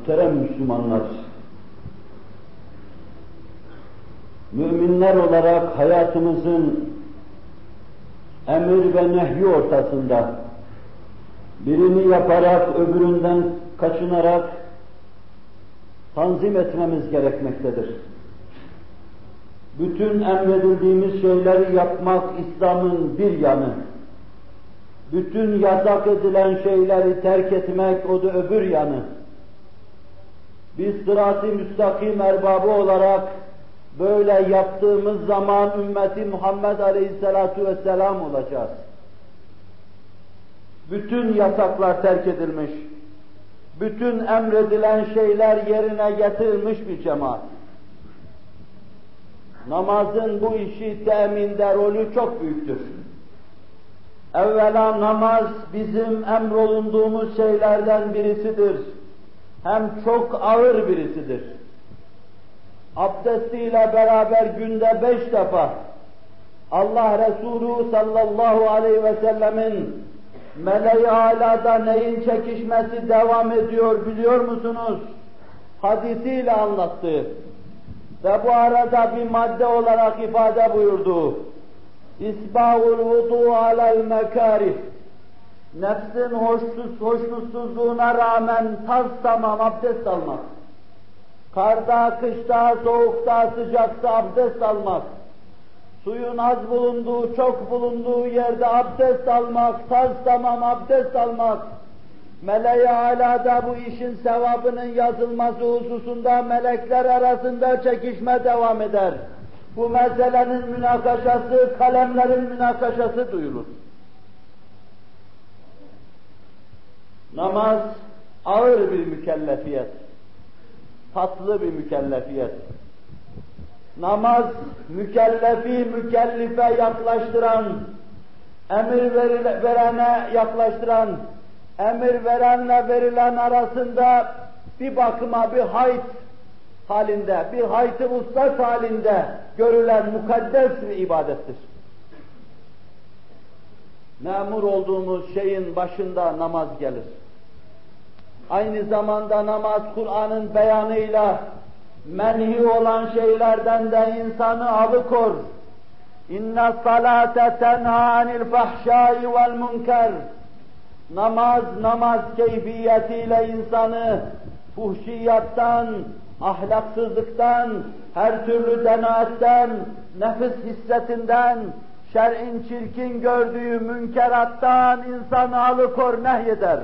Muhterem Müslümanlar, müminler olarak hayatımızın emir ve nehyi ortasında birini yaparak öbüründen kaçınarak tanzim etmemiz gerekmektedir. Bütün emredildiğimiz şeyleri yapmak İslam'ın bir yanı. Bütün yasak edilen şeyleri terk etmek o da öbür yanı. Biz sırat-ı müstakim erbabı olarak böyle yaptığımız zaman ümmeti Muhammed Aleyhisselatu Vesselam olacağız. Bütün yasaklar terk edilmiş, bütün emredilen şeyler yerine getirilmiş bir cemaat. Namazın bu işi teminde rolü çok büyüktür. Evvela namaz bizim emrolunduğumuz şeylerden birisidir. Hem çok ağır birisidir. Abdestiyle beraber günde beş defa Allah Resulü sallallahu aleyhi ve sellemin meleği alada neyin çekişmesi devam ediyor biliyor musunuz? Hadisiyle anlattı. Ve bu arada bir madde olarak ifade buyurdu. İsbahul vudu alel mekarih. Nefsin hoşsuz, hoşnutsuzluğuna rağmen tas tamam abdest almak. Karda, kışta, soğukta, sıcakta abdest almak. Suyun az bulunduğu, çok bulunduğu yerde abdest almak, tas tamam abdest almak. Meleği alada bu işin sevabının yazılması hususunda melekler arasında çekişme devam eder. Bu meselenin münakaşası, kalemlerin münakaşası duyulur. Namaz ağır bir mükellefiyet, tatlı bir mükellefiyet. Namaz mükellefi mükellife yaklaştıran, emir verene yaklaştıran, emir verenle verilen arasında bir bakıma bir hayt halinde, bir hayt-ı ustas halinde görülen mukaddes bir ibadettir. Memur olduğumuz şeyin başında namaz gelir. Aynı zamanda namaz Kur'an'ın beyanıyla menhi olan şeylerden de insanı alıkor. İnne salate tenha anil fahşai vel münker. Namaz, namaz keyfiyetiyle insanı fuhşiyattan, ahlaksızlıktan, her türlü denaatten, nefis hissetinden, şer'in çirkin gördüğü münkerattan insanı alıkor nehyeder.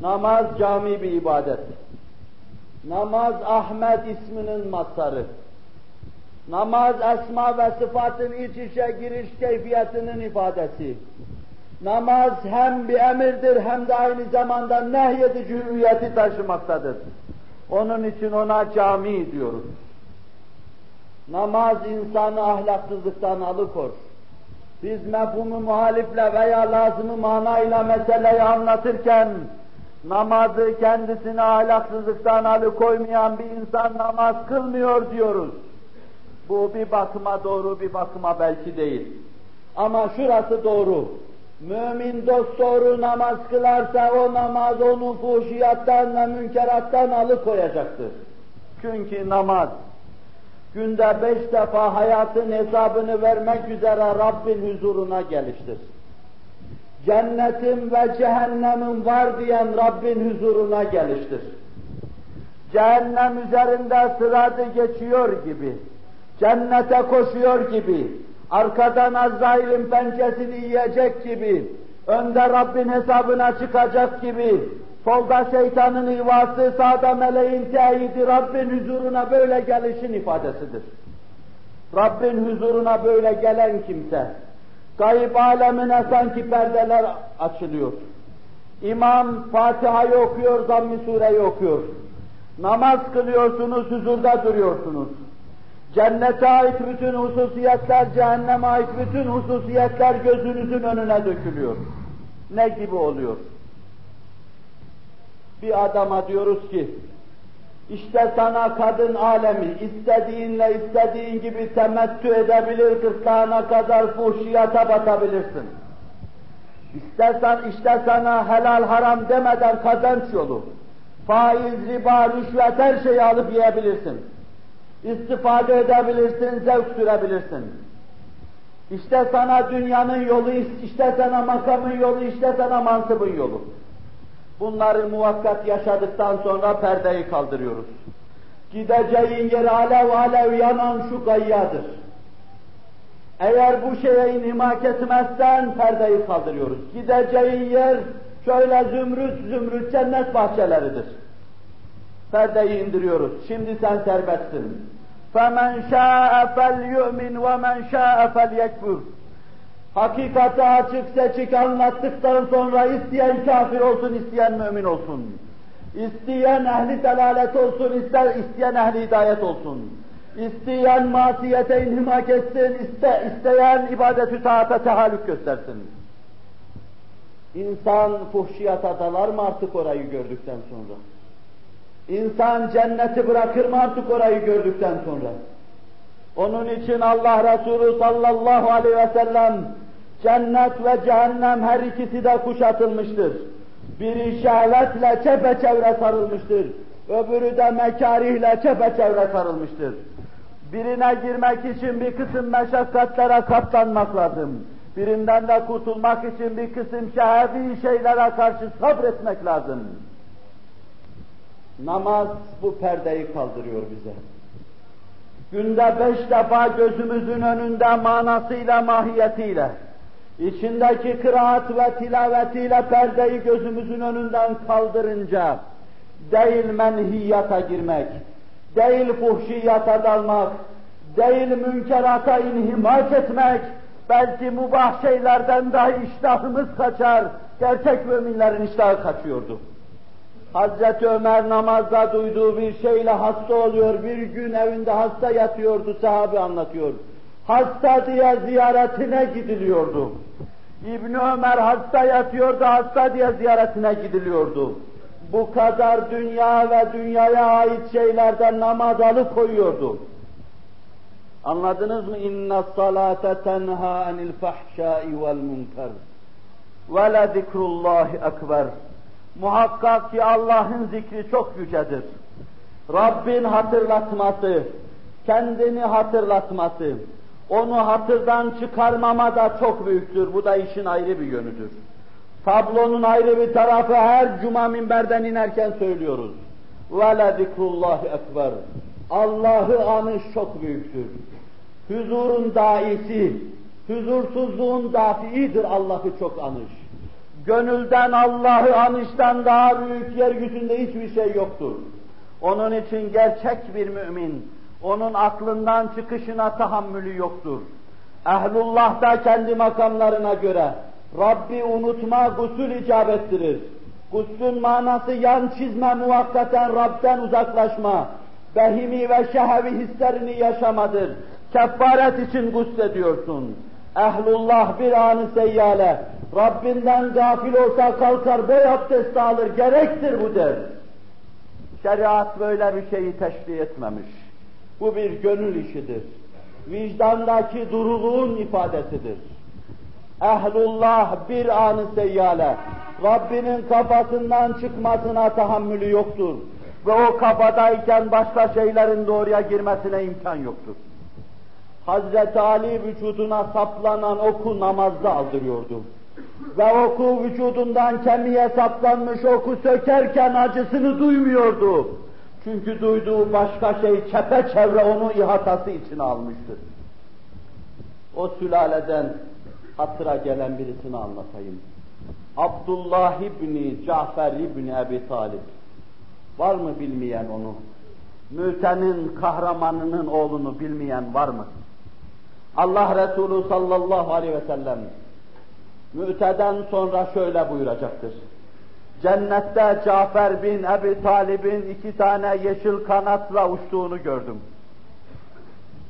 Namaz cami bir ibadet. Namaz Ahmet isminin mazharı. Namaz esma ve sıfatın iç içe giriş keyfiyetinin ifadesi. Namaz hem bir emirdir hem de aynı zamanda nehyedici hüviyeti taşımaktadır. Onun için ona cami diyoruz. Namaz insanı ahlaksızlıktan alıkor. Biz mefhumu muhalifle veya lazımı manayla meseleyi anlatırken namazı kendisine ahlaksızlıktan alıkoymayan bir insan namaz kılmıyor diyoruz. Bu bir bakıma doğru, bir bakıma belki değil. Ama şurası doğru. Mümin dost doğru namaz kılarsa o namaz onu fuhşiyattan ve münkerattan alıkoyacaktır. Çünkü namaz günde beş defa hayatın hesabını vermek üzere Rabbin huzuruna geliştir. Cennetin ve cehennemin var diyen Rabbin huzuruna geliştir. Cehennem üzerinde sıratı geçiyor gibi, cennete koşuyor gibi, arkadan Azrail'in pençesini yiyecek gibi, önde Rabbin hesabına çıkacak gibi, solda şeytanın ivası, sağda meleğin teyidi Rabbin huzuruna böyle gelişin ifadesidir. Rabbin huzuruna böyle gelen kimse, gayb alemine sanki perdeler açılıyor. İmam Fatiha'yı okuyor, Zamm-ı Sure'yi okuyor. Namaz kılıyorsunuz, huzurda duruyorsunuz. Cennete ait bütün hususiyetler, cehenneme ait bütün hususiyetler gözünüzün önüne dökülüyor. Ne gibi oluyor? Bir adama diyoruz ki, işte sana kadın alemi, istediğinle istediğin gibi temettü edebilir, kırtlağına kadar fuhşiyata batabilirsin. İstersen işte sana helal haram demeden kazanç yolu. faiz, riba, rüşvet her şeyi alıp yiyebilirsin. İstifade edebilirsin, zevk sürebilirsin. İşte sana dünyanın yolu, işte sana makamın yolu, işte sana mansıbın yolu. Bunları muvakkat yaşadıktan sonra perdeyi kaldırıyoruz. Gideceğin yer alev alev yanan şu gayyadır. Eğer bu şeye inhimak etmezsen perdeyi kaldırıyoruz. Gideceğin yer şöyle zümrüt zümrüt cennet bahçeleridir. Perdeyi indiriyoruz. Şimdi sen serbestsin. فَمَنْ شَاءَ فَلْيُؤْمِنْ وَمَنْ شَاءَ فَلْيَكْفُرْ Hakikati açık seçik anlattıktan sonra isteyen kafir olsun, isteyen mümin olsun. İsteyen ehli delalet olsun, ister isteyen ehli hidayet olsun. İsteyen masiyete inhimak etsin, iste, isteyen ibadet-ü taata tehallük göstersin. İnsan fuhşiyata dalar mı artık orayı gördükten sonra? İnsan cenneti bırakır mı artık orayı gördükten sonra? Onun için Allah Resulü sallallahu aleyhi ve sellem cennet ve cehennem her ikisi de kuşatılmıştır. Biri şehvetle çepeçevre sarılmıştır. Öbürü de mekarihle çepeçevre sarılmıştır. Birine girmek için bir kısım meşakkatlere katlanmak lazım. Birinden de kurtulmak için bir kısım şehevi şeylere karşı sabretmek lazım. Namaz bu perdeyi kaldırıyor bize. Günde beş defa gözümüzün önünde manasıyla, mahiyetiyle, içindeki kıraat ve tilavetiyle perdeyi gözümüzün önünden kaldırınca, değil menhiyata girmek, değil fuhşiyata dalmak, değil münkerata inhimak etmek, belki mubah şeylerden dahi iştahımız kaçar, gerçek müminlerin iştahı kaçıyordu. Hazreti Ömer namazda duyduğu bir şeyle hasta oluyor, bir gün evinde hasta yatıyordu, sahabe anlatıyor. Hasta diye ziyaretine gidiliyordu. İbni Ömer hasta yatıyordu, hasta diye ziyaretine gidiliyordu. Bu kadar dünya ve dünyaya ait şeylerden namaz alıkoyuyordu. Anladınız mı? İnne salate tenha anil fahşai vel munkar. Ve le zikrullahi ekber. Muhakkak ki Allah'ın zikri çok yücedir. Rabbin hatırlatması, kendini hatırlatması, onu hatırdan çıkarmama da çok büyüktür. Bu da işin ayrı bir yönüdür. Tablonun ayrı bir tarafı her cuma minberden inerken söylüyoruz. وَلَا ذِكْرُ اللّٰهِ ekber. Allah'ı anış çok büyüktür. Huzurun daisi, huzursuzluğun dafiidir Allah'ı çok anış. Gönülden Allah'ı anıştan daha büyük yeryüzünde hiçbir şey yoktur. Onun için gerçek bir mümin, onun aklından çıkışına tahammülü yoktur. Ehlullah da kendi makamlarına göre Rabbi unutma gusül icap ettirir. Guslün manası yan çizme muvakkaten Rab'den uzaklaşma. Behimi ve şehevi hislerini yaşamadır. Kefaret için guslediyorsun. Ehlullah bir anı seyyale, Rabbinden gafil olsa kalkar boy abdest alır, gerektir bu der. Şeriat böyle bir şeyi teşbih etmemiş. Bu bir gönül işidir. Vicdandaki duruluğun ifadesidir. Ehlullah bir anı seyyale, Rabbinin kafasından çıkmasına tahammülü yoktur. Ve o kafadayken başka şeylerin doğruya girmesine imkan yoktur. Hazreti Ali vücuduna saplanan oku namazda aldırıyordu. Ve oku vücudundan kemiğe saplanmış oku sökerken acısını duymuyordu. Çünkü duyduğu başka şey çepeçevre onu ihatası içine almıştır. O sülaleden hatıra gelen birisini anlatayım. Abdullah İbni Cafer İbni Ebi Talib. Var mı bilmeyen onu? Müte'nin kahramanının oğlunu bilmeyen var mı? Allah Resulü sallallahu aleyhi ve sellem Mü'teden sonra şöyle buyuracaktır. Cennette Cafer bin Ebi Talib'in iki tane yeşil kanatla uçtuğunu gördüm.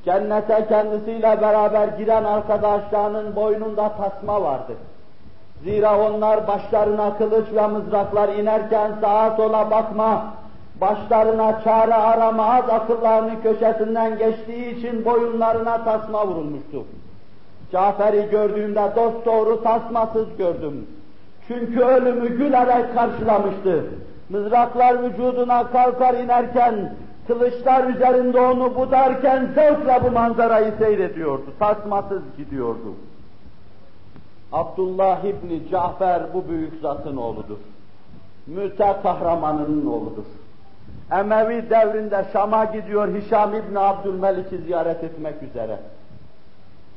Cennete kendisiyle beraber giren arkadaşlarının boynunda tasma vardı. Zira onlar başlarına kılıç ve mızraklar inerken sağa sola bakma, başlarına çare arama az akıllarının köşesinden geçtiği için boyunlarına tasma vurulmuştu. Cafer'i gördüğümde dost doğru tasmasız gördüm. Çünkü ölümü gülerek karşılamıştı. Mızraklar vücuduna kalkar inerken, kılıçlar üzerinde onu budarken zevkle bu manzarayı seyrediyordu. Tasmasız gidiyordu. Abdullah İbni Cafer bu büyük zatın oğludur. Müte kahramanının oğludur. Emevi devrinde Şam'a gidiyor Hişam İbni Abdülmelik'i ziyaret etmek üzere.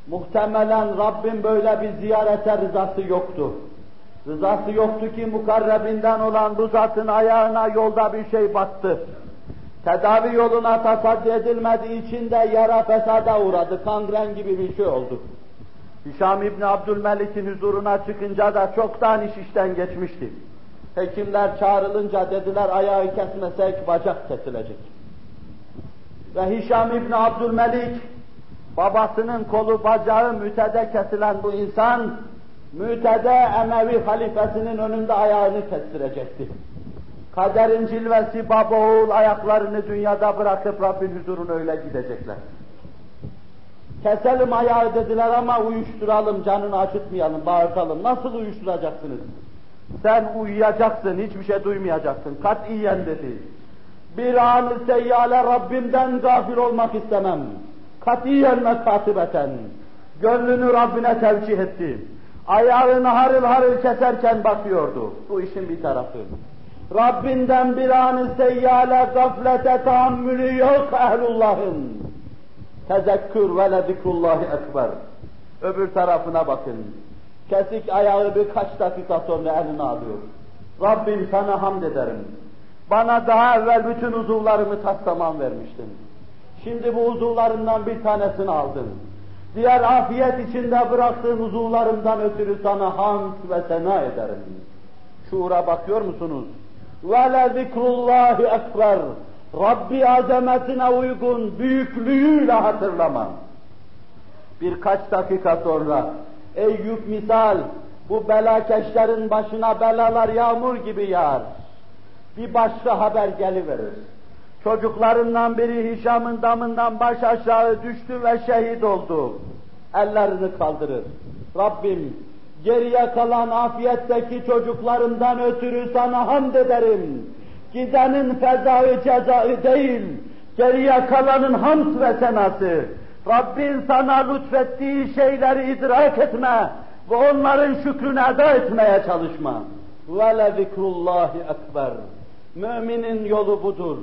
Muhtemelen Rabbim böyle bir ziyarete rızası yoktu. Rızası yoktu ki mukarrebinden olan bu zatın ayağına yolda bir şey battı. Tedavi yoluna tasaddi edilmediği için de yara fesada uğradı, kangren gibi bir şey oldu. Hişam İbni Abdülmelik'in huzuruna çıkınca da çoktan iş işten geçmişti. Hekimler çağrılınca dediler ayağı kesmesek bacak kesilecek. Ve Hişam İbni Abdülmelik babasının kolu bacağı mütede kesilen bu insan mütede Emevi halifesinin önünde ayağını kestirecekti. Kaderin cilvesi baba oğul ayaklarını dünyada bırakıp Rabbin huzuruna öyle gidecekler. Keselim ayağı dediler ama uyuşturalım, canını acıtmayalım, bağırtalım. Nasıl uyuşturacaksınız? Sen uyuyacaksın, hiçbir şey duymayacaksın. Katiyen dedi. Bir an seyyale Rabbimden gafil olmak istemem. Katiyen ve katibeten. Gönlünü Rabbine tevcih etti. Ayağını harıl harıl keserken bakıyordu. Bu işin bir tarafı. Rabbinden bir an seyyale gaflete tahammülü yok ehlullahın. Tezekkür ve le zikrullahi ekber. Öbür tarafına bakın. Kesik ayağı birkaç dakika sonra eline alıyor. Rabbim sana hamd ederim. Bana daha evvel bütün uzuvlarımı taslaman vermiştin. Şimdi bu uzuvlarından bir tanesini aldın. Diğer afiyet içinde bıraktığın uzuvlarımdan ötürü sana hamd ve sena ederim. Şuura bakıyor musunuz? وَلَا ذِكْرُ اللّٰهِ ekber. Rabbi azametine uygun büyüklüğüyle hatırlama. Birkaç dakika sonra Eyüp misal bu belakeşlerin başına belalar yağmur gibi yağar. Bir başka haber geliverir. Çocuklarından biri Hişam'ın damından baş aşağı düştü ve şehit oldu. Ellerini kaldırır. Rabbim geriye kalan afiyetteki çocuklarımdan ötürü sana hamd ederim. Gidenin fezayı cezayı değil, geriye kalanın hamd ve senası. Rabbin sana lütfettiği şeyleri idrak etme ve onların şükrünü eda etmeye çalışma. Ve zikrullahi ekber. Müminin yolu budur.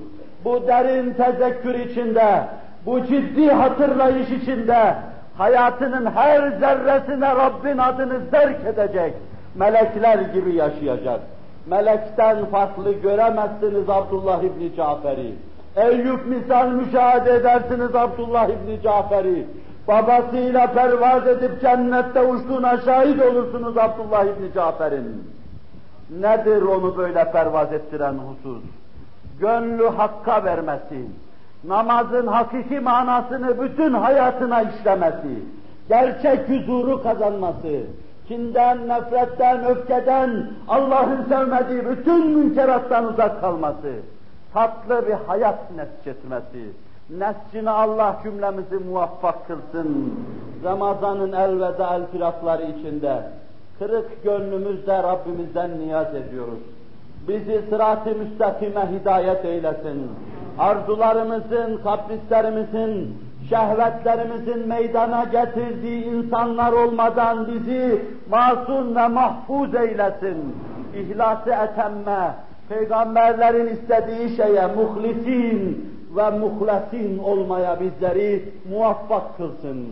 Bu derin tezekkür içinde, bu ciddi hatırlayış içinde hayatının her zerresine Rabbin adını zerk edecek. Melekler gibi yaşayacak. Melekten farklı göremezsiniz Abdullah İbni Cafer'i. Eyüp misal müşahede edersiniz Abdullah İbni Cafer'i. Babasıyla pervaz edip cennette uçtuğuna şahit olursunuz Abdullah İbni Cafer'in. Nedir onu böyle pervaz ettiren husus? Gönlü hakka vermesi, namazın hakiki manasını bütün hayatına işlemesi, gerçek huzuru kazanması, kinden, nefretten, öfkeden, Allah'ın sevmediği bütün münkerattan uzak kalması, tatlı bir hayat nesçetmesi, nescine Allah cümlemizi muvaffak kılsın. Ramazanın elveda el firakları içinde, kırık gönlümüzde Rabbimizden niyaz ediyoruz. Bizi sırat-ı müstakime hidayet eylesin. Arzularımızın, kaprislerimizin, şehvetlerimizin meydana getirdiği insanlar olmadan bizi masum ve mahfuz eylesin. İhlası etemme, peygamberlerin istediği şeye muhlisin ve muhlasin olmaya bizleri muvaffak kılsın.